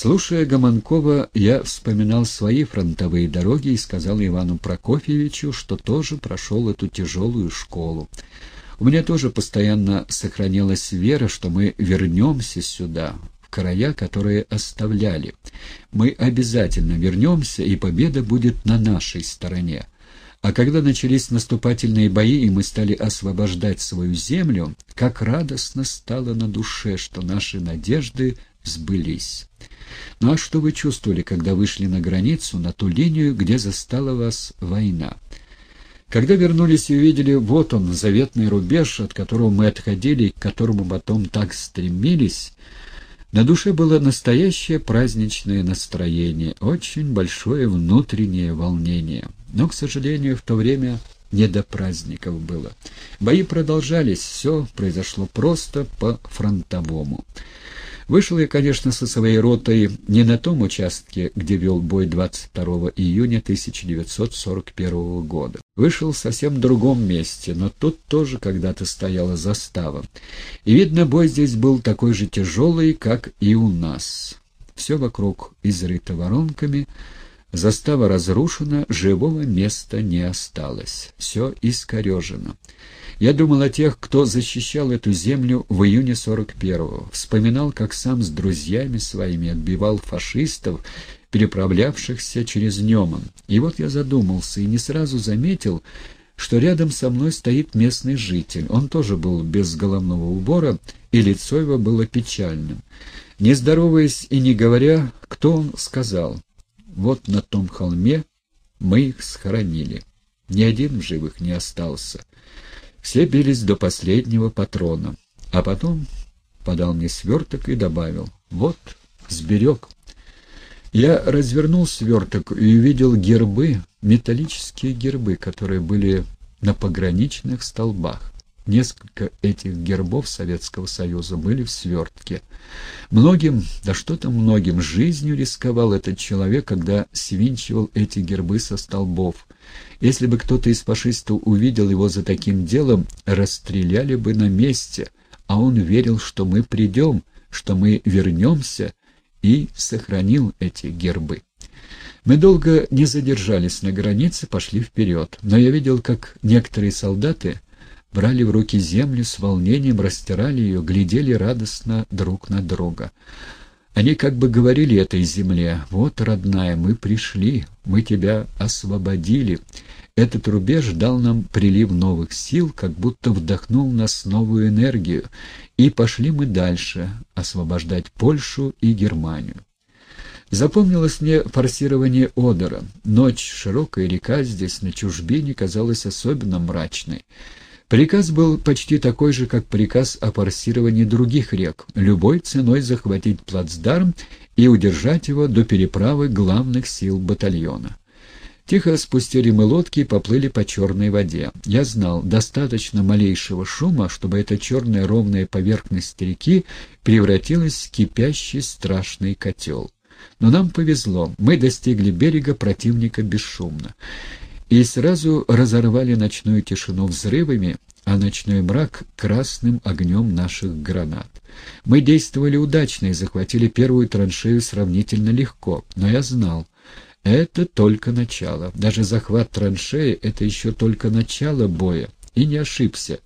Слушая Гомонкова, я вспоминал свои фронтовые дороги и сказал Ивану Прокофьевичу, что тоже прошел эту тяжелую школу. У меня тоже постоянно сохранялась вера, что мы вернемся сюда, в края, которые оставляли. Мы обязательно вернемся, и победа будет на нашей стороне. А когда начались наступательные бои, и мы стали освобождать свою землю, как радостно стало на душе, что наши надежды сбылись. Ну а что вы чувствовали, когда вышли на границу, на ту линию, где застала вас война? Когда вернулись и увидели, вот он, заветный рубеж, от которого мы отходили, к которому потом так стремились, на душе было настоящее праздничное настроение, очень большое внутреннее волнение. Но, к сожалению, в то время не до праздников было. Бои продолжались, все произошло просто по-фронтовому. Вышел я, конечно, со своей ротой не на том участке, где вел бой 22 июня 1941 года. Вышел в совсем другом месте, но тут тоже когда-то стояла застава. И, видно, бой здесь был такой же тяжелый, как и у нас. Все вокруг изрыто воронками, Застава разрушена, живого места не осталось. Все искорежено. Я думал о тех, кто защищал эту землю в июне 41-го. Вспоминал, как сам с друзьями своими отбивал фашистов, переправлявшихся через Неман. И вот я задумался и не сразу заметил, что рядом со мной стоит местный житель. Он тоже был без головного убора, и лицо его было печальным. Не здороваясь и не говоря, кто он сказал — вот на том холме мы их схоронили. Ни один в живых не остался. Все бились до последнего патрона. А потом подал мне сверток и добавил. Вот, сберег. Я развернул сверток и увидел гербы, металлические гербы, которые были на пограничных столбах. Несколько этих гербов Советского Союза были в свертке. Многим, да что там многим, жизнью рисковал этот человек, когда свинчивал эти гербы со столбов. Если бы кто-то из фашистов увидел его за таким делом, расстреляли бы на месте, а он верил, что мы придем, что мы вернемся, и сохранил эти гербы. Мы долго не задержались на границе, пошли вперед, но я видел, как некоторые солдаты брали в руки землю с волнением, растирали ее, глядели радостно друг на друга. Они как бы говорили этой земле, «Вот, родная, мы пришли, мы тебя освободили». Этот рубеж дал нам прилив новых сил, как будто вдохнул нас новую энергию, и пошли мы дальше, освобождать Польшу и Германию. Запомнилось мне форсирование Одера. Ночь, широкая река здесь, на чужбине, казалась особенно мрачной. Приказ был почти такой же, как приказ о форсировании других рек, любой ценой захватить плацдарм и удержать его до переправы главных сил батальона. Тихо спустили мы лодки и поплыли по черной воде. Я знал, достаточно малейшего шума, чтобы эта черная ровная поверхность реки превратилась в кипящий страшный котел. Но нам повезло, мы достигли берега противника бесшумно и сразу разорвали ночную тишину взрывами, а ночной мрак — красным огнем наших гранат. Мы действовали удачно и захватили первую траншею сравнительно легко, но я знал, это только начало. Даже захват траншеи — это еще только начало боя. И не ошибся.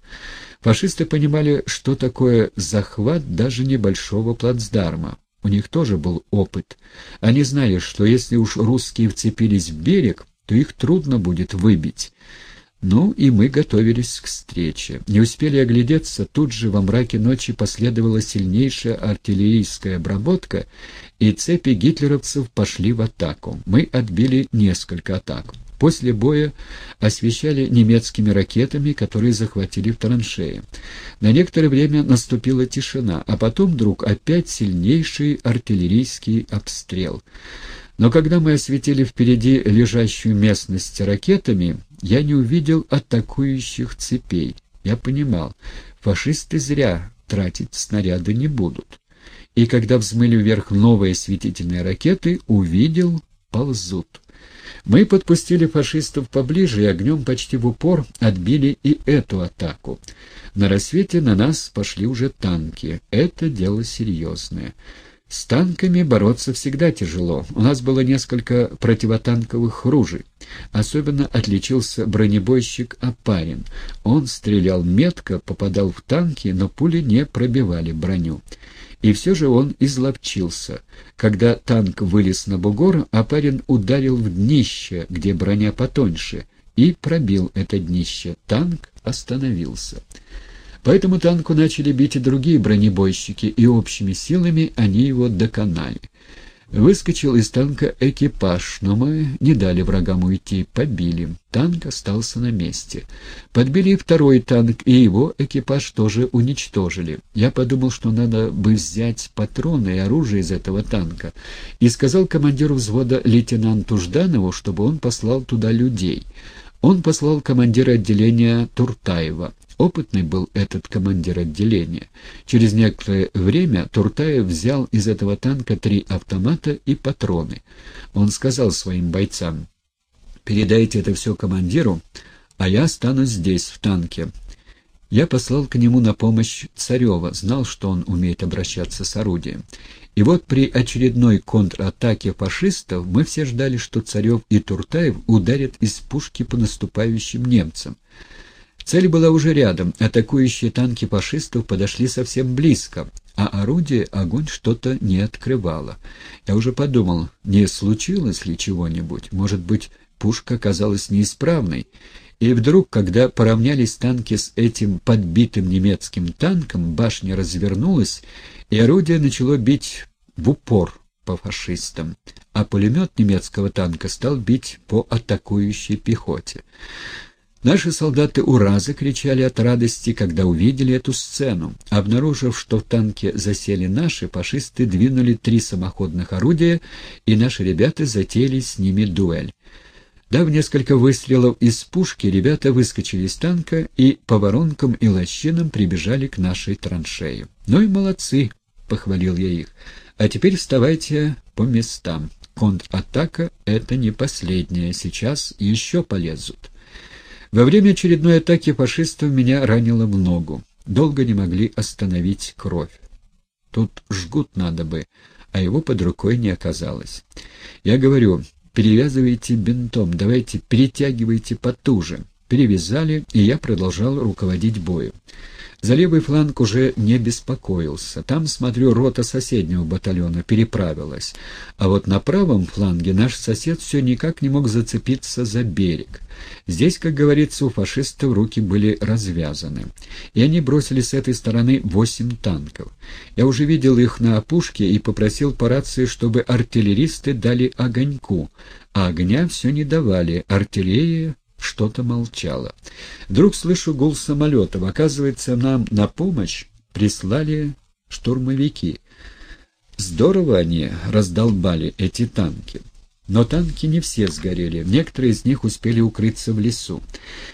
Фашисты понимали, что такое захват даже небольшого плацдарма. У них тоже был опыт. Они знали, что если уж русские вцепились в берег, то их трудно будет выбить. Ну и мы готовились к встрече. Не успели оглядеться, тут же во мраке ночи последовала сильнейшая артиллерийская обработка, и цепи гитлеровцев пошли в атаку. Мы отбили несколько атак. После боя освещали немецкими ракетами, которые захватили в траншеи. На некоторое время наступила тишина, а потом вдруг опять сильнейший артиллерийский обстрел. Но когда мы осветили впереди лежащую местность ракетами, я не увидел атакующих цепей. Я понимал, фашисты зря тратить снаряды не будут. И когда взмыли вверх новые светительные ракеты, увидел, ползут. Мы подпустили фашистов поближе и огнем почти в упор отбили и эту атаку. На рассвете на нас пошли уже танки. Это дело серьезное. С танками бороться всегда тяжело. У нас было несколько противотанковых ружей. Особенно отличился бронебойщик Апарин. Он стрелял метко, попадал в танки, но пули не пробивали броню. И все же он изловчился. Когда танк вылез на бугор, Апарин ударил в днище, где броня потоньше, и пробил это днище. Танк остановился. По этому танку начали бить и другие бронебойщики, и общими силами они его доконали. Выскочил из танка экипаж, но мы не дали врагам уйти, побили. Танк остался на месте. Подбили второй танк, и его экипаж тоже уничтожили. Я подумал, что надо бы взять патроны и оружие из этого танка, и сказал командиру взвода лейтенанту Жданову, чтобы он послал туда людей. Он послал командира отделения Туртаева. Опытный был этот командир отделения. Через некоторое время Туртаев взял из этого танка три автомата и патроны. Он сказал своим бойцам, «Передайте это все командиру, а я останусь здесь, в танке». Я послал к нему на помощь Царева, знал, что он умеет обращаться с орудием. И вот при очередной контратаке фашистов мы все ждали, что Царев и Туртаев ударят из пушки по наступающим немцам. Цель была уже рядом, атакующие танки фашистов подошли совсем близко, а орудие огонь что-то не открывало. Я уже подумал, не случилось ли чего-нибудь, может быть, пушка оказалась неисправной. И вдруг, когда поравнялись танки с этим подбитым немецким танком, башня развернулась, и орудие начало бить в упор по фашистам, а пулемет немецкого танка стал бить по атакующей пехоте. Наши солдаты «Ура!» закричали от радости, когда увидели эту сцену. Обнаружив, что в танке засели наши, фашисты двинули три самоходных орудия, и наши ребята затеяли с ними дуэль. Дав несколько выстрелов из пушки, ребята выскочили из танка и по воронкам и лощинам прибежали к нашей траншею. «Ну и молодцы!» — похвалил я их. «А теперь вставайте по местам. Контратака — это не последняя, сейчас еще полезут». Во время очередной атаки фашистов меня ранило в ногу. Долго не могли остановить кровь. Тут жгут надо бы, а его под рукой не оказалось. Я говорю, перевязывайте бинтом, давайте перетягивайте потуже. Перевязали, и я продолжал руководить боем. За левый фланг уже не беспокоился. Там, смотрю, рота соседнего батальона переправилась. А вот на правом фланге наш сосед все никак не мог зацепиться за берег. Здесь, как говорится, у фашистов руки были развязаны. И они бросили с этой стороны восемь танков. Я уже видел их на опушке и попросил по рации, чтобы артиллеристы дали огоньку. А огня все не давали. Артиллерия что-то молчало. Вдруг слышу гул самолетов. Оказывается, нам на помощь прислали штурмовики. Здорово они раздолбали эти танки. Но танки не все сгорели, некоторые из них успели укрыться в лесу.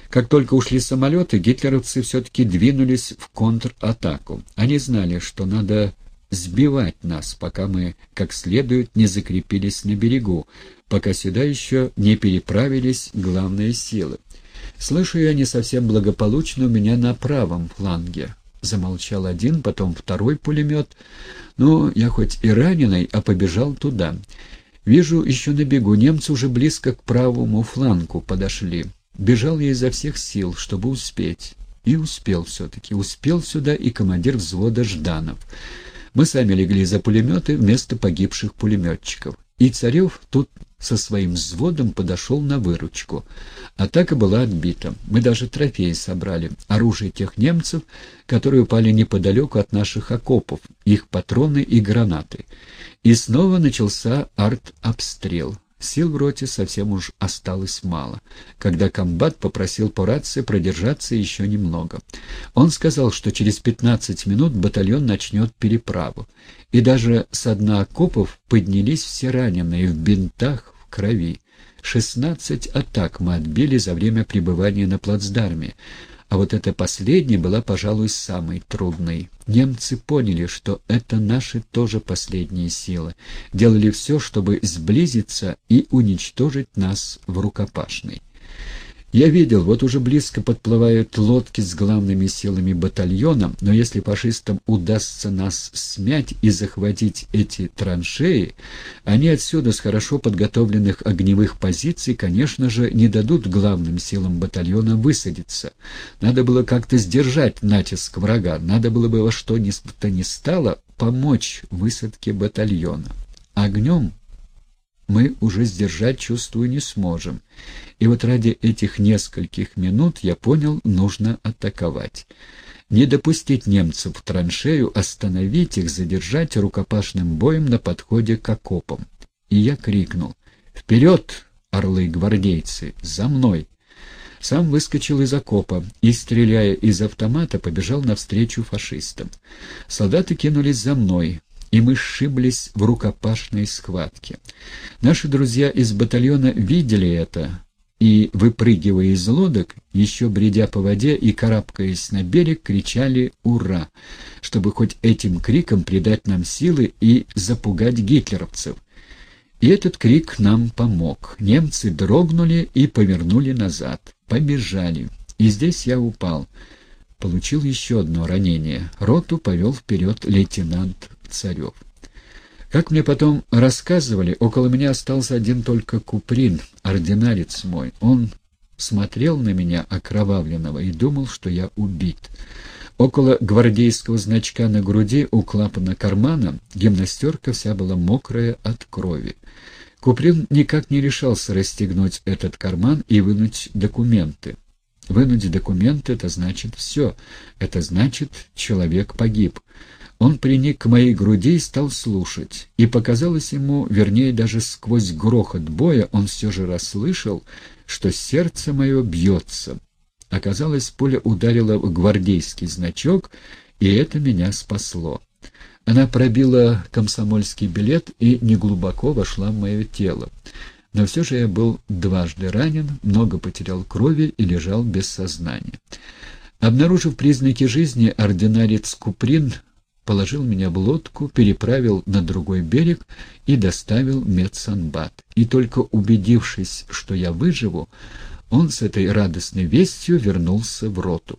Как только ушли самолеты, гитлеровцы все-таки двинулись в контратаку. Они знали, что надо сбивать нас, пока мы как следует не закрепились на берегу, пока сюда еще не переправились главные силы. Слышу я не совсем благополучно у меня на правом фланге. Замолчал один, потом второй пулемет. Ну, я хоть и раненый, а побежал туда. Вижу еще на бегу, немцы уже близко к правому флангу подошли. Бежал я изо всех сил, чтобы успеть. И успел все-таки. Успел сюда и командир взвода Жданов. Мы сами легли за пулеметы вместо погибших пулеметчиков. И Царев тут со своим взводом подошел на выручку. Атака была отбита. Мы даже трофеи собрали. Оружие тех немцев, которые упали неподалеку от наших окопов, их патроны и гранаты. И снова начался арт-обстрел. Сил в роте совсем уж осталось мало, когда комбат попросил по рации продержаться еще немного. Он сказал, что через 15 минут батальон начнет переправу. И даже с дна окопов поднялись все раненые в бинтах, в крови. Шестнадцать атак мы отбили за время пребывания на плацдарме, а вот эта последняя была, пожалуй, самой трудной. Немцы поняли, что это наши тоже последние силы. Делали все, чтобы сблизиться и уничтожить нас в рукопашной. Я видел, вот уже близко подплывают лодки с главными силами батальона, но если фашистам удастся нас смять и захватить эти траншеи, они отсюда с хорошо подготовленных огневых позиций, конечно же, не дадут главным силам батальона высадиться. Надо было как-то сдержать натиск врага, надо было бы во что ни то ни стало помочь высадке батальона. Огнем мы уже сдержать, чувствую, не сможем. И вот ради этих нескольких минут я понял, нужно атаковать. Не допустить немцев в траншею, остановить их, задержать рукопашным боем на подходе к окопам. И я крикнул «Вперед, орлы-гвардейцы! За мной!» Сам выскочил из окопа и, стреляя из автомата, побежал навстречу фашистам. Солдаты кинулись за мной и мы сшиблись в рукопашной схватке. Наши друзья из батальона видели это, и, выпрыгивая из лодок, еще бредя по воде и карабкаясь на берег, кричали «Ура!», чтобы хоть этим криком придать нам силы и запугать гитлеровцев. И этот крик нам помог. Немцы дрогнули и повернули назад. Побежали. И здесь я упал. Получил еще одно ранение. Роту повел вперед лейтенант Царев. Как мне потом рассказывали, около меня остался один только Куприн, ординарец мой. Он смотрел на меня окровавленного и думал, что я убит. Около гвардейского значка на груди у клапана кармана гимнастерка вся была мокрая от крови. Куприн никак не решался расстегнуть этот карман и вынуть документы. Вынуть документы — это значит все. Это значит, человек погиб. Он приник к моей груди и стал слушать. И показалось ему, вернее, даже сквозь грохот боя, он все же расслышал, что сердце мое бьется. Оказалось, пуля ударила в гвардейский значок, и это меня спасло. Она пробила комсомольский билет и неглубоко вошла в мое тело. Но все же я был дважды ранен, много потерял крови и лежал без сознания. Обнаружив признаки жизни, ординарец Куприн положил меня в лодку, переправил на другой берег и доставил медсанбат. И только убедившись, что я выживу, он с этой радостной вестью вернулся в роту.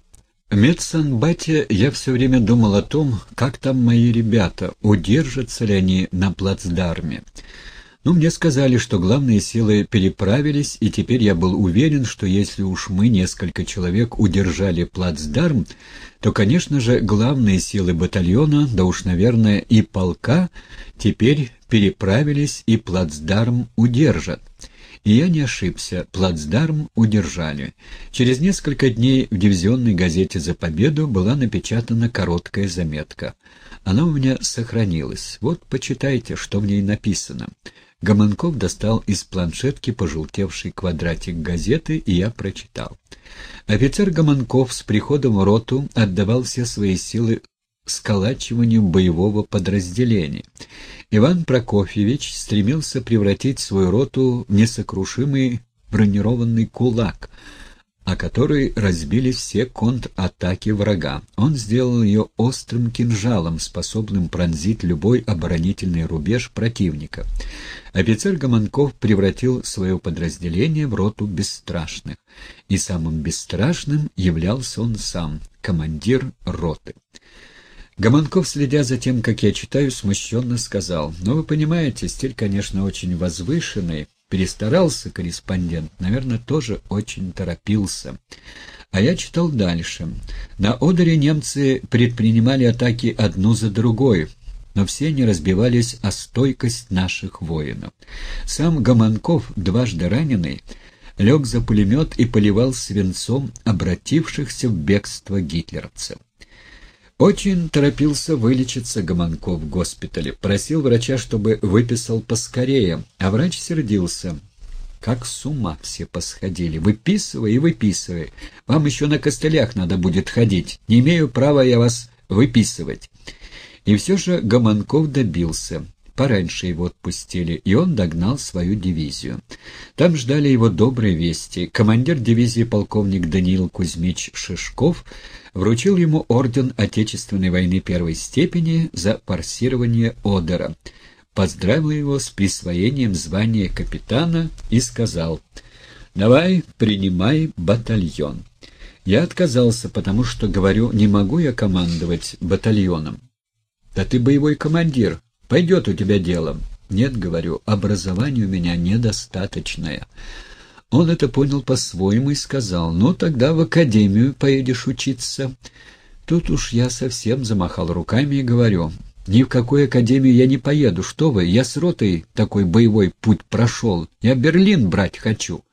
В медсанбате я все время думал о том, как там мои ребята, удержатся ли они на плацдарме. Ну, мне сказали, что главные силы переправились, и теперь я был уверен, что если уж мы, несколько человек, удержали плацдарм, то, конечно же, главные силы батальона, да уж, наверное, и полка, теперь переправились и плацдарм удержат. И я не ошибся, плацдарм удержали. Через несколько дней в дивизионной газете «За победу» была напечатана короткая заметка. Она у меня сохранилась. Вот почитайте, что в ней написано. Гомонков достал из планшетки пожелтевший квадратик газеты, и я прочитал. Офицер Гомонков с приходом в роту отдавал все свои силы сколачиванию боевого подразделения. Иван Прокофьевич стремился превратить свою роту в несокрушимый бронированный кулак — о которой разбили все контратаки врага. Он сделал ее острым кинжалом, способным пронзить любой оборонительный рубеж противника. Офицер Гомонков превратил свое подразделение в роту бесстрашных. И самым бесстрашным являлся он сам, командир роты. Гомонков, следя за тем, как я читаю, смущенно сказал, «Ну, вы понимаете, стиль, конечно, очень возвышенный, Перестарался корреспондент, наверное, тоже очень торопился. А я читал дальше. На Одере немцы предпринимали атаки одну за другой, но все они разбивались о стойкость наших воинов. Сам Гомонков, дважды раненый, лег за пулемет и поливал свинцом обратившихся в бегство гитлеровцев. Очень торопился вылечиться Гомонков в госпитале. Просил врача, чтобы выписал поскорее, а врач сердился. Как с ума все посходили. Выписывай и выписывай. Вам еще на костылях надо будет ходить. Не имею права я вас выписывать. И все же Гомонков добился. Пораньше его отпустили, и он догнал свою дивизию. Там ждали его добрые вести. Командир дивизии полковник Даниил Кузьмич Шишков вручил ему орден Отечественной войны первой степени за форсирование Одера, поздравил его с присвоением звания капитана и сказал «Давай, принимай батальон». Я отказался, потому что, говорю, не могу я командовать батальоном. «Да ты боевой командир, пойдет у тебя дело». «Нет, — говорю, — образование у меня недостаточное». Он это понял по-своему и сказал, «Ну, тогда в академию поедешь учиться». Тут уж я совсем замахал руками и говорю, «Ни в какую академию я не поеду, что вы, я с ротой такой боевой путь прошел, я Берлин брать хочу».